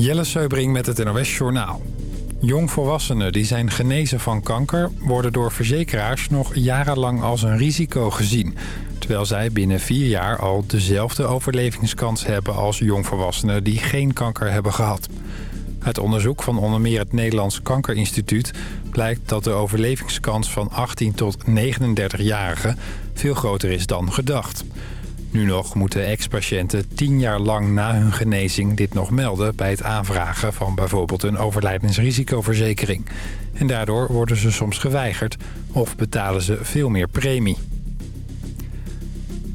Jelle Seubring met het NOS Journaal. Jongvolwassenen die zijn genezen van kanker... worden door verzekeraars nog jarenlang als een risico gezien... terwijl zij binnen vier jaar al dezelfde overlevingskans hebben... als jongvolwassenen die geen kanker hebben gehad. Uit onderzoek van onder meer het Nederlands Kankerinstituut... blijkt dat de overlevingskans van 18 tot 39-jarigen... veel groter is dan gedacht... Nu nog moeten ex-patiënten tien jaar lang na hun genezing dit nog melden... bij het aanvragen van bijvoorbeeld een overlijdensrisicoverzekering. En daardoor worden ze soms geweigerd of betalen ze veel meer premie.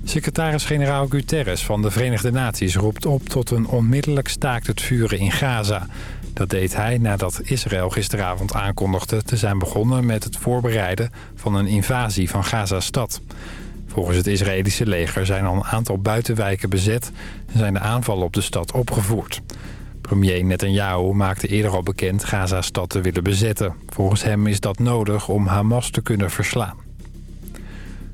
Secretaris-generaal Guterres van de Verenigde Naties roept op tot een onmiddellijk staakt het vuren in Gaza. Dat deed hij nadat Israël gisteravond aankondigde te zijn begonnen met het voorbereiden van een invasie van Gaza-stad. Volgens het Israëlische leger zijn al een aantal buitenwijken bezet... en zijn de aanvallen op de stad opgevoerd. Premier Netanyahu maakte eerder al bekend Gaza-stad te willen bezetten. Volgens hem is dat nodig om Hamas te kunnen verslaan.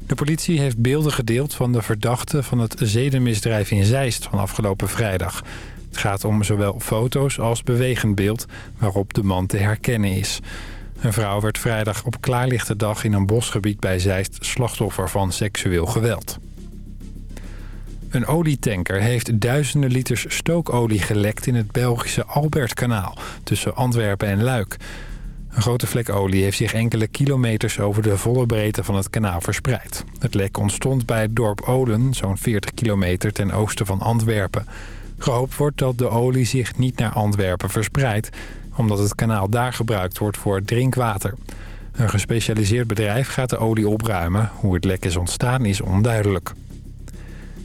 De politie heeft beelden gedeeld van de verdachte van het zedenmisdrijf in Zeist van afgelopen vrijdag. Het gaat om zowel foto's als bewegend beeld waarop de man te herkennen is. Een vrouw werd vrijdag op klaarlichte dag in een bosgebied bij Zeist slachtoffer van seksueel geweld. Een olietanker heeft duizenden liters stookolie gelekt in het Belgische Albertkanaal tussen Antwerpen en Luik. Een grote vlek olie heeft zich enkele kilometers over de volle breedte van het kanaal verspreid. Het lek ontstond bij het dorp Olen, zo'n 40 kilometer ten oosten van Antwerpen. Gehoopt wordt dat de olie zich niet naar Antwerpen verspreidt omdat het kanaal daar gebruikt wordt voor drinkwater. Een gespecialiseerd bedrijf gaat de olie opruimen. Hoe het lek is ontstaan is onduidelijk.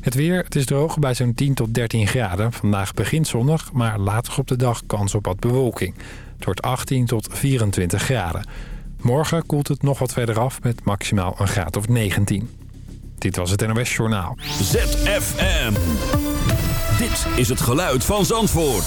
Het weer, het is droog bij zo'n 10 tot 13 graden. Vandaag begint zonnig, maar later op de dag kans op wat bewolking. Het wordt 18 tot 24 graden. Morgen koelt het nog wat verder af met maximaal een graad of 19. Dit was het NOS Journaal. ZFM. Dit is het geluid van Zandvoort.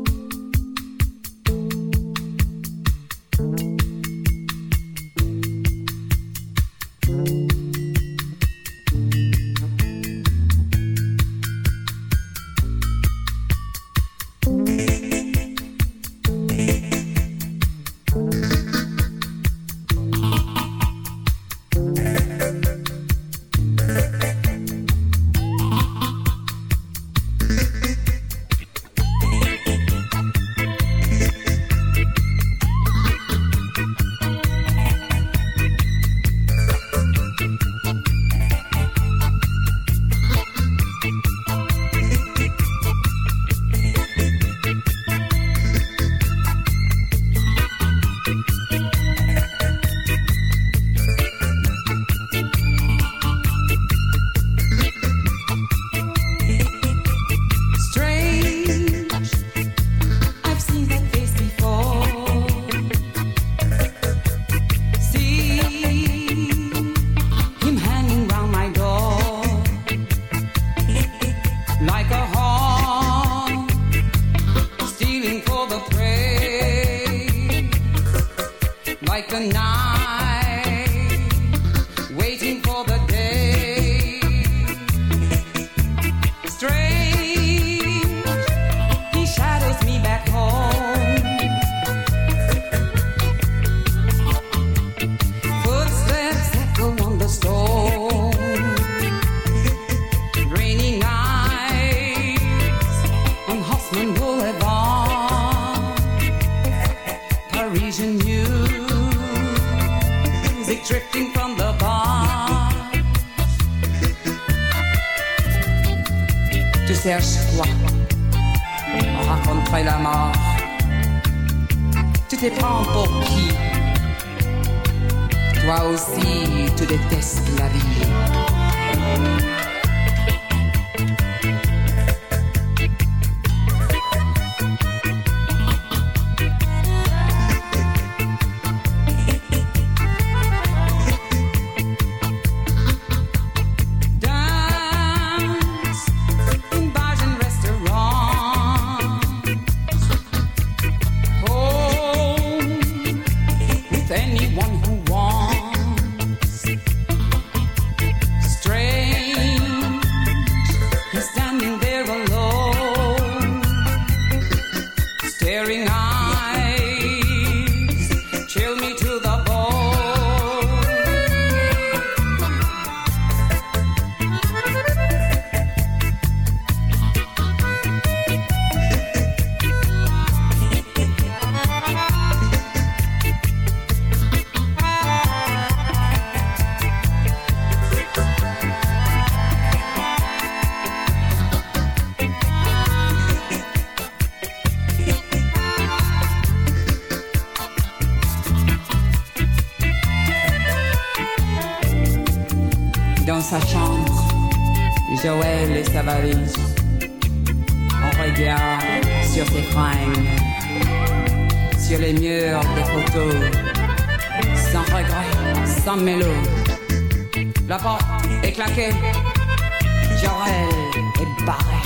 déteste la vie. Sa chambre, Joël et sa valise. On regarde sur ses fringues, sur les murs des photos, sans regret, sans mélo. La porte est claquée, Joël est barré.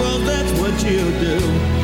world, that's what you do.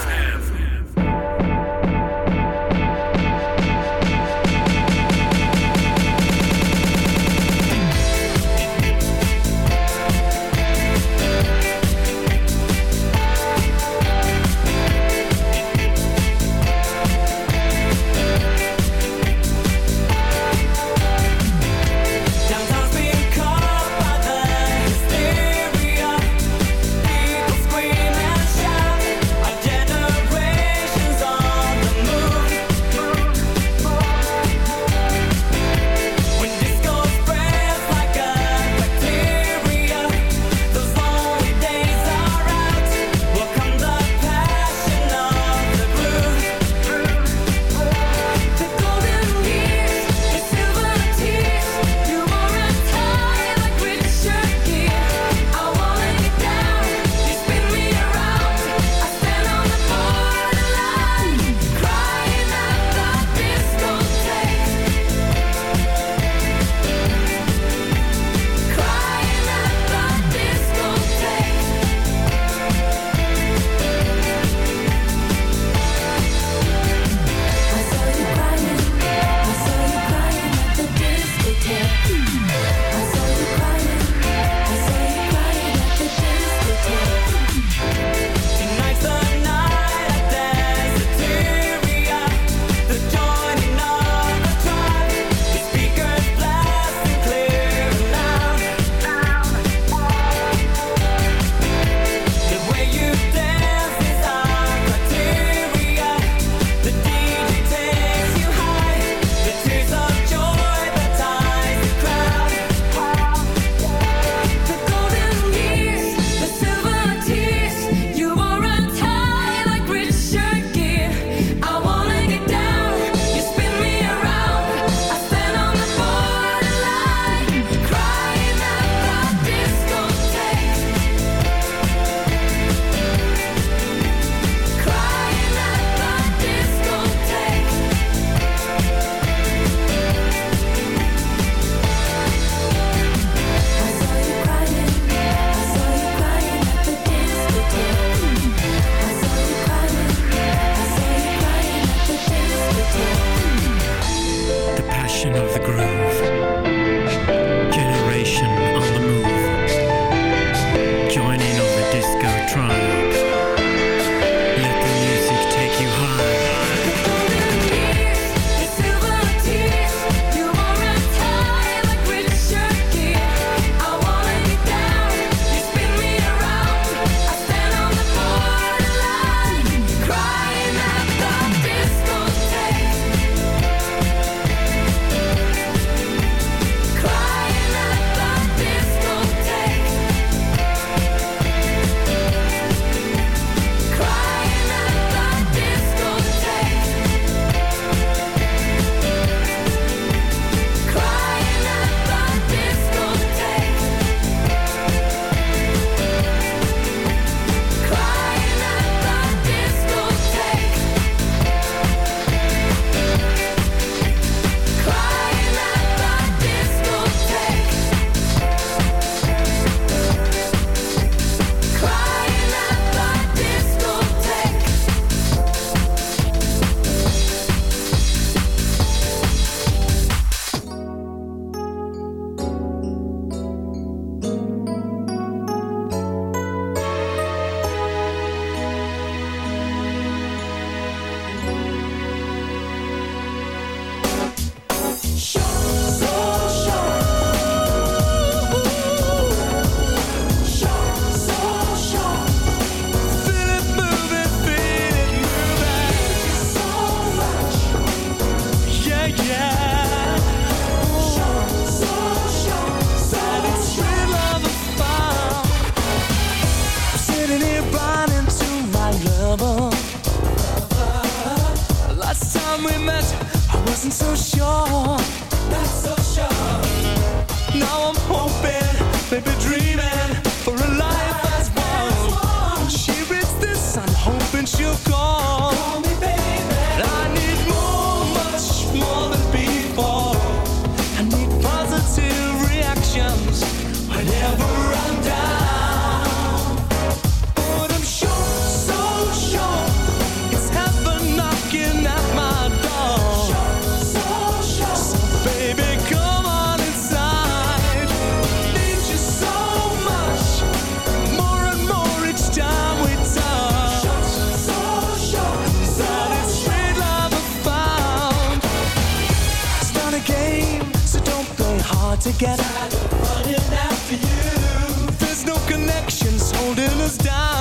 together. Tired of running after you. There's no connections holding us down.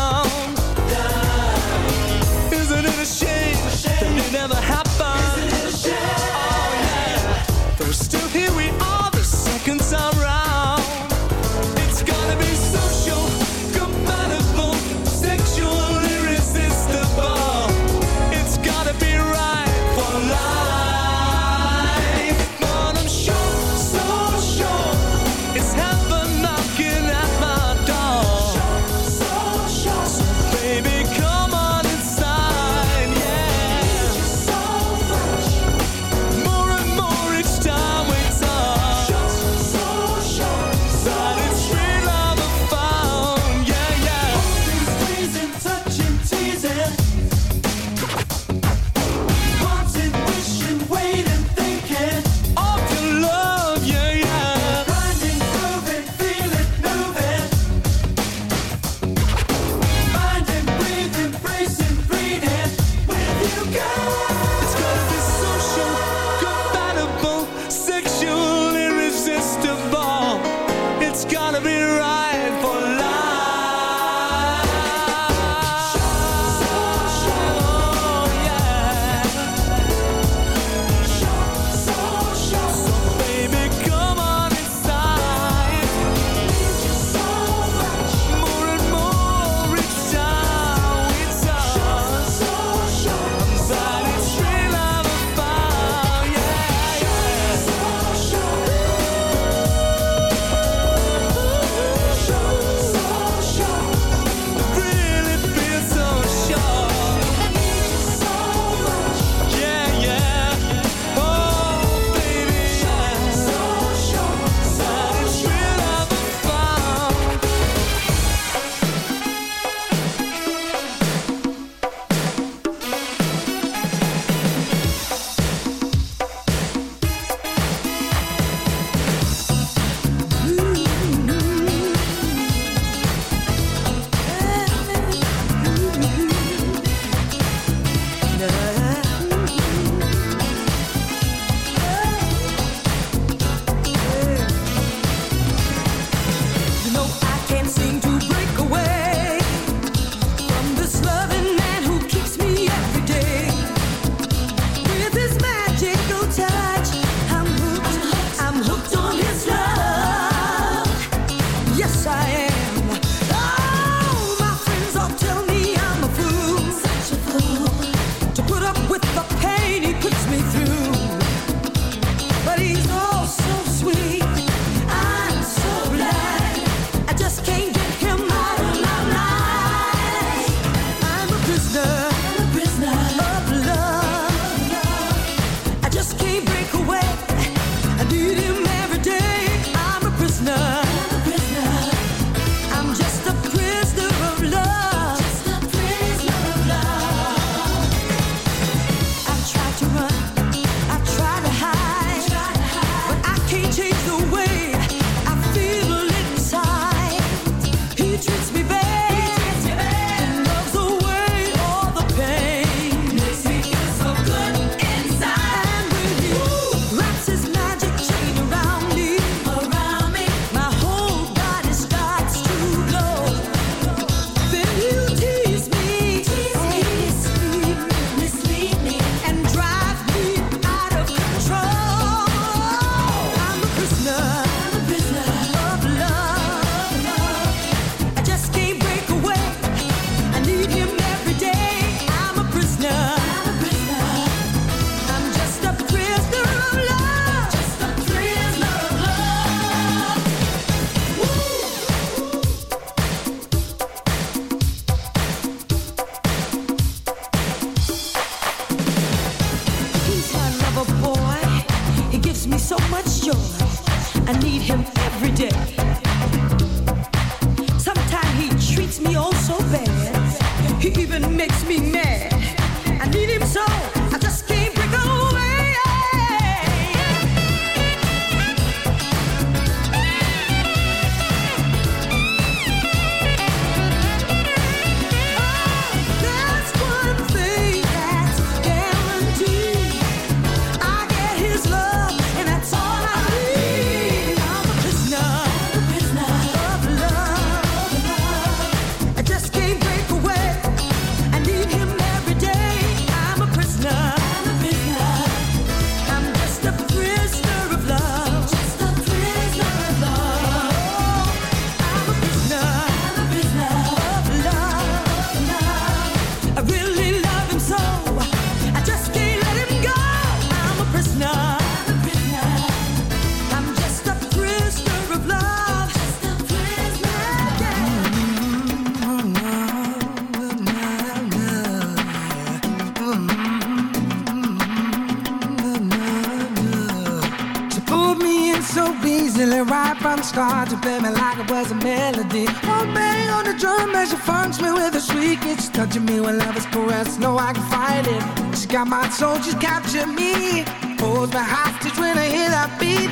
as a melody. One bang on the drum as she funks me with a shriek. It's touching me when love is pressed. No, I can fight it. She got my soul, she's captured me. Holds me hostage when I hear that beat.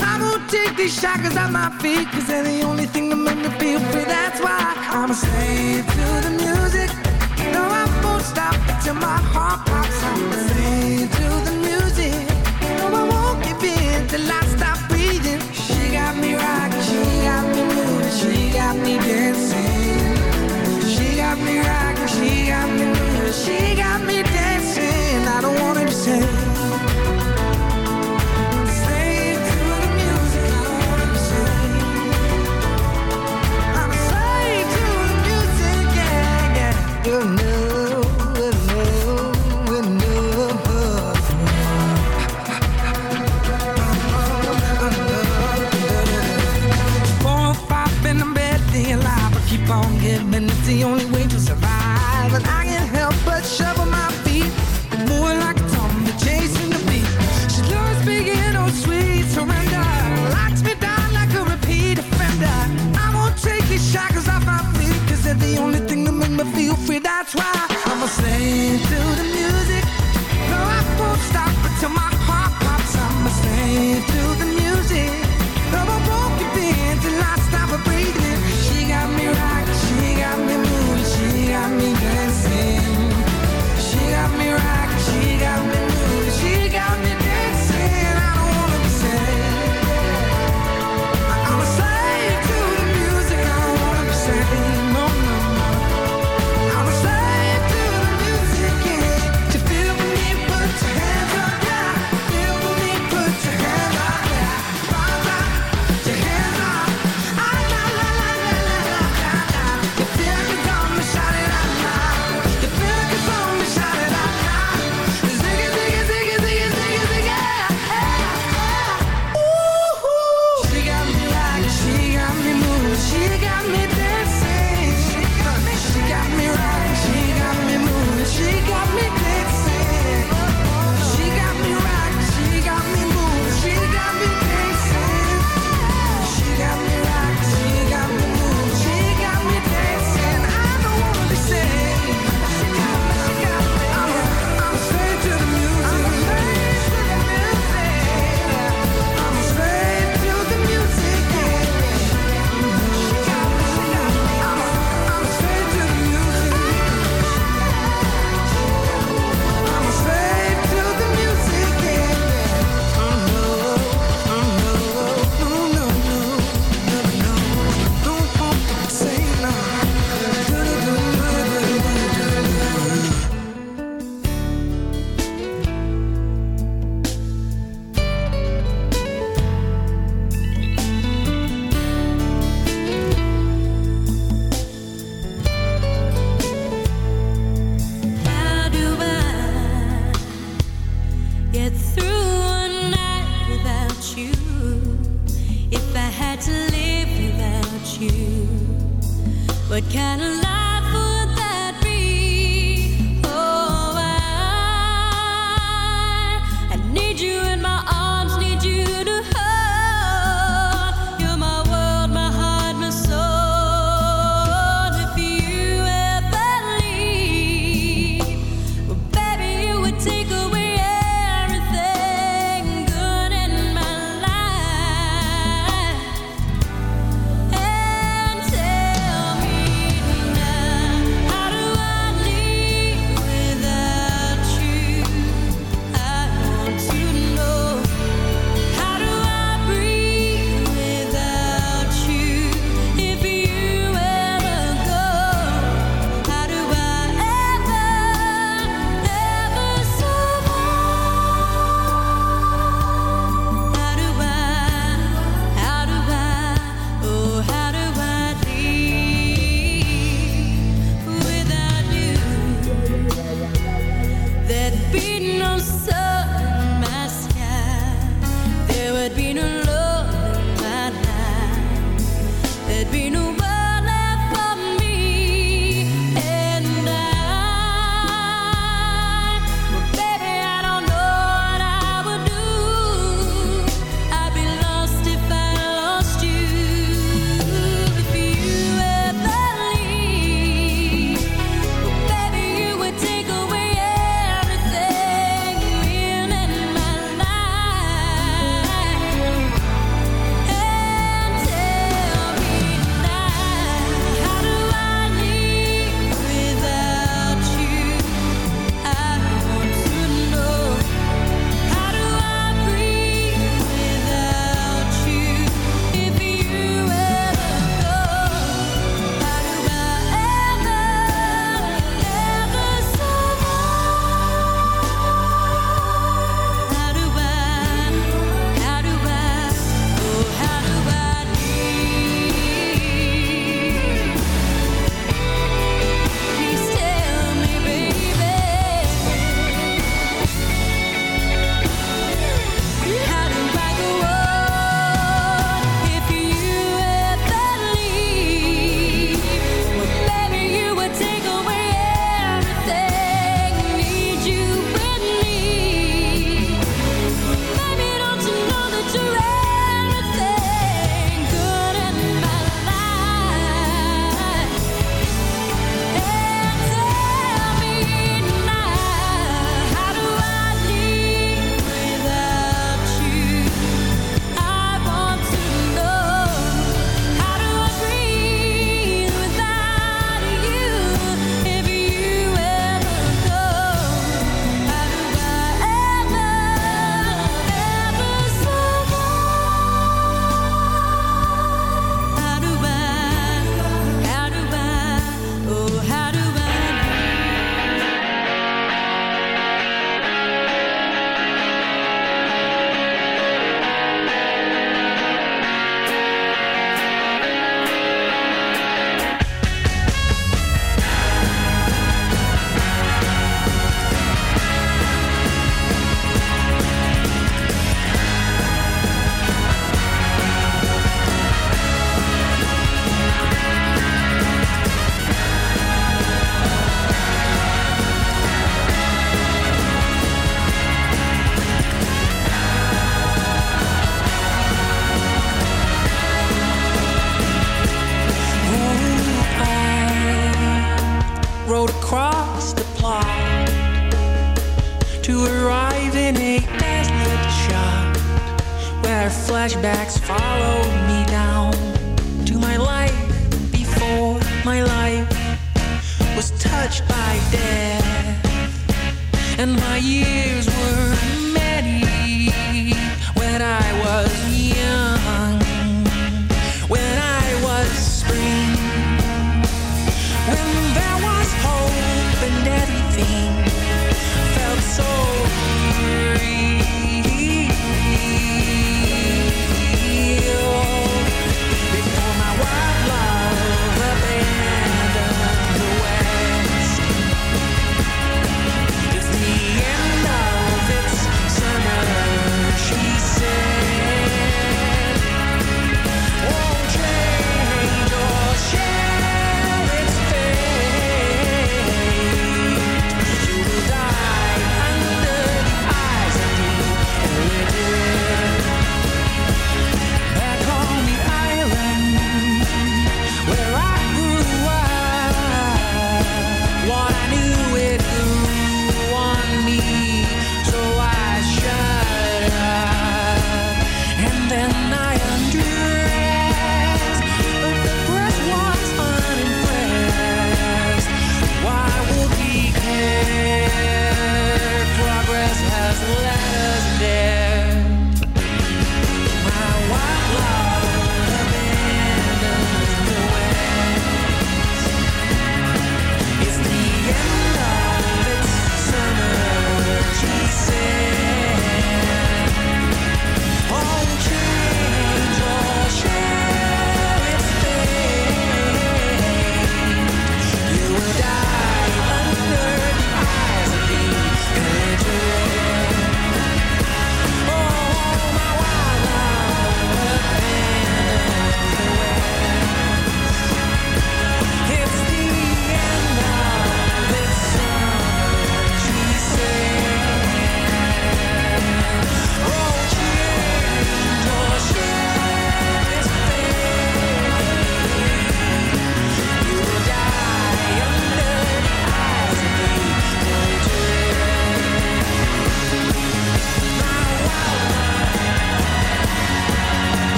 I won't take these shackles off my feet, cause they're the only thing that make me feel free. That's why I'm a slave to the music. No, I won't stop till my heart pops. I'm a slave. the only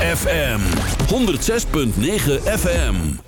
ZFM 106.9 FM.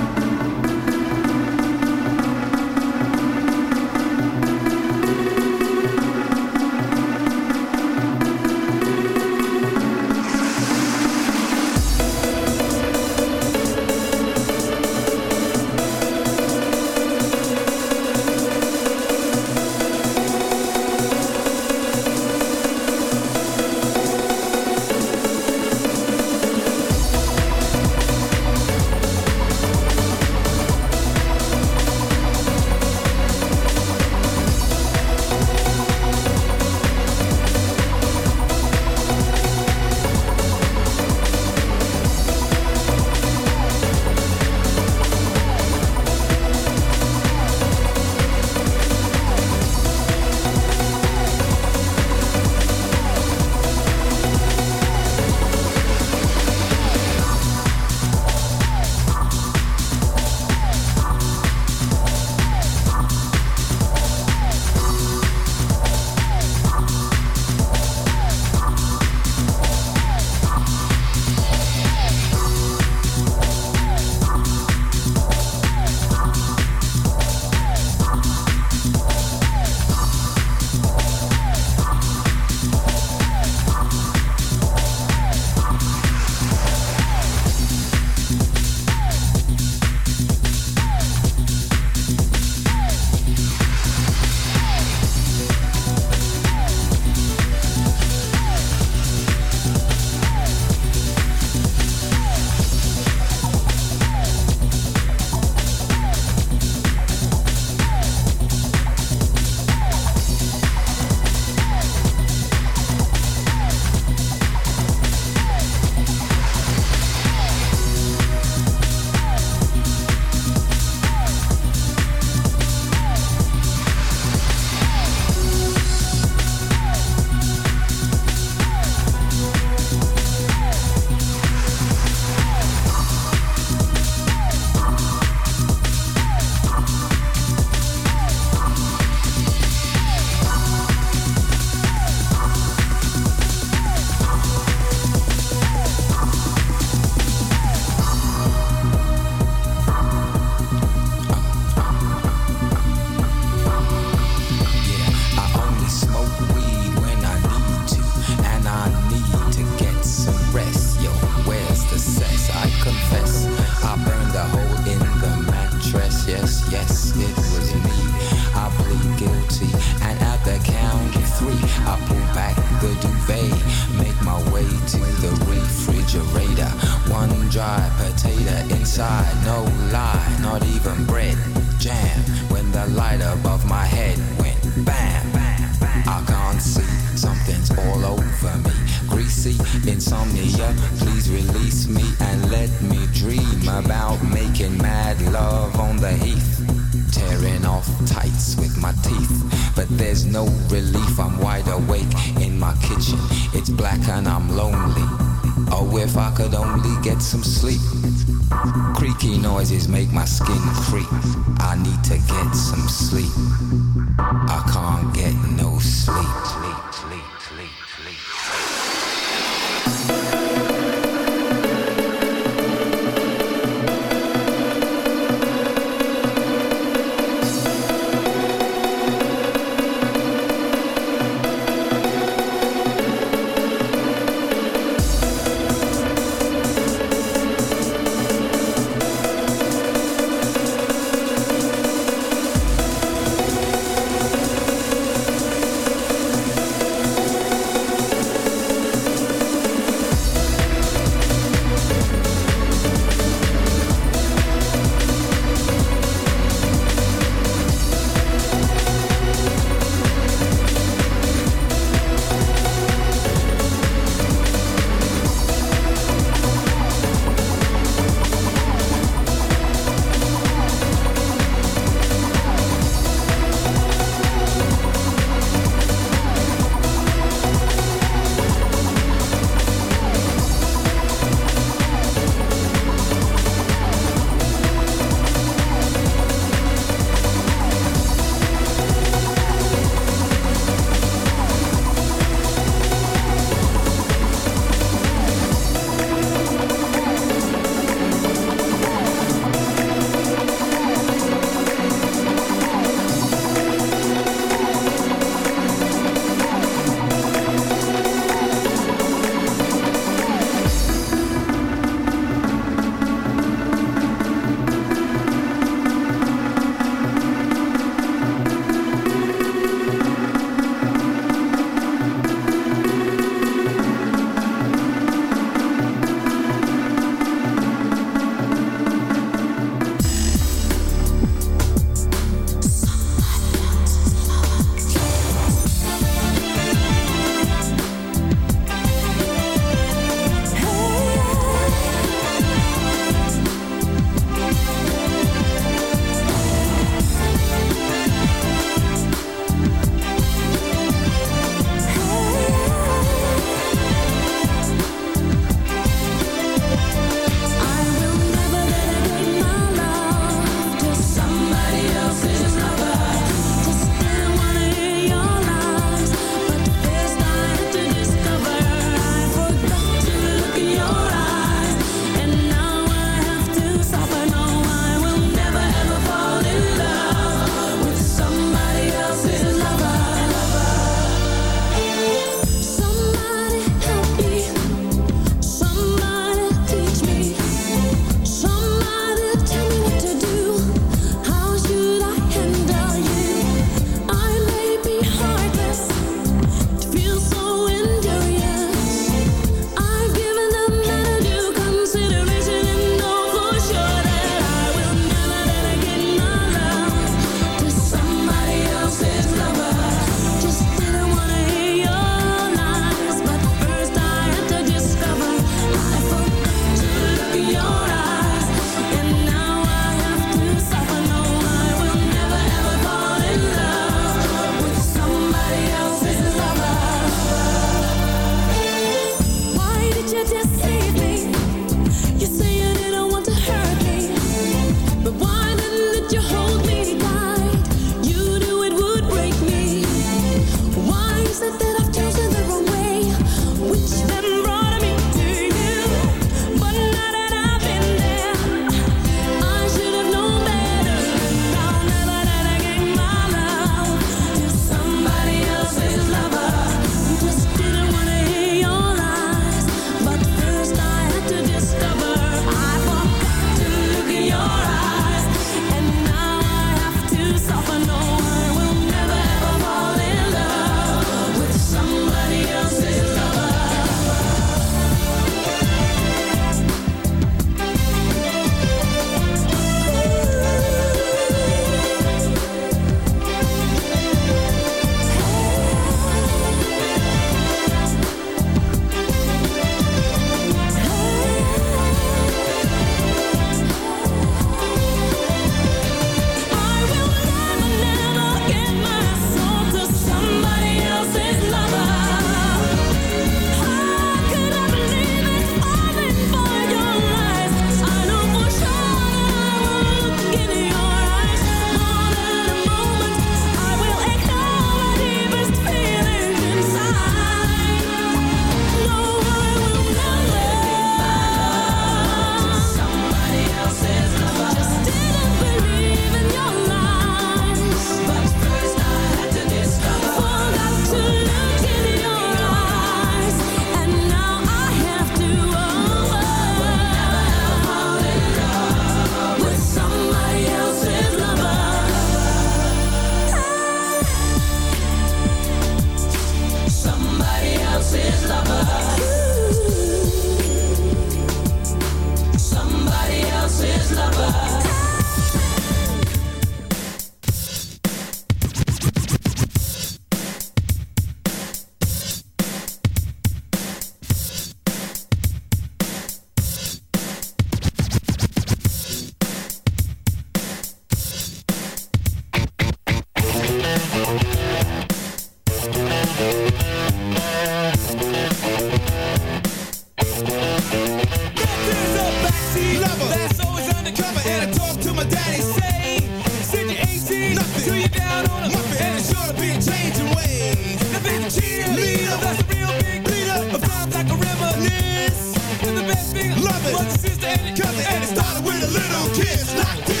off to my daddy say, said you ain't seen nothing, till you're down on a muffin, and it's sure to be a change in ways. The big cheater, leader, that's a real big leader, of times like a reminisce. And the best thing, love it, was sister and it, and it started with a little kiss. Like this.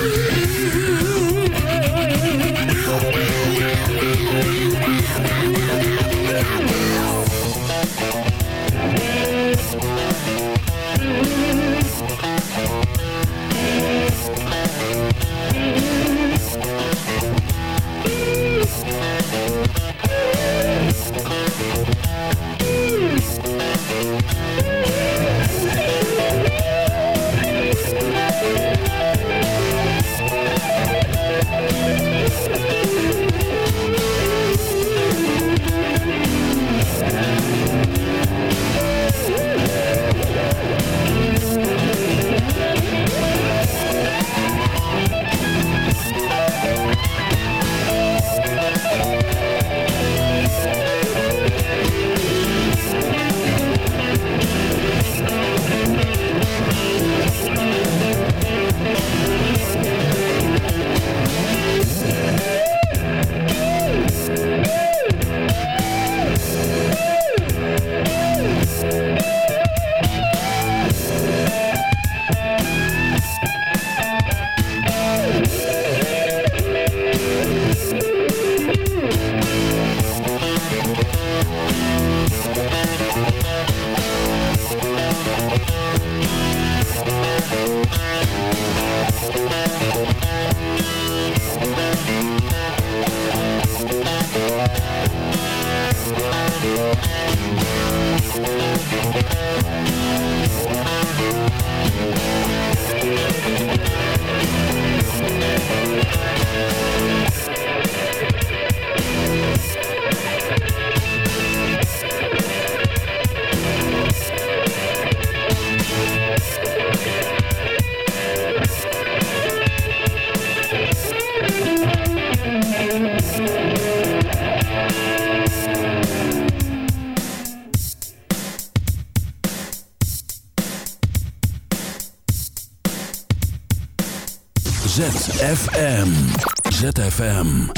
Yeah. ZFM. ZFM.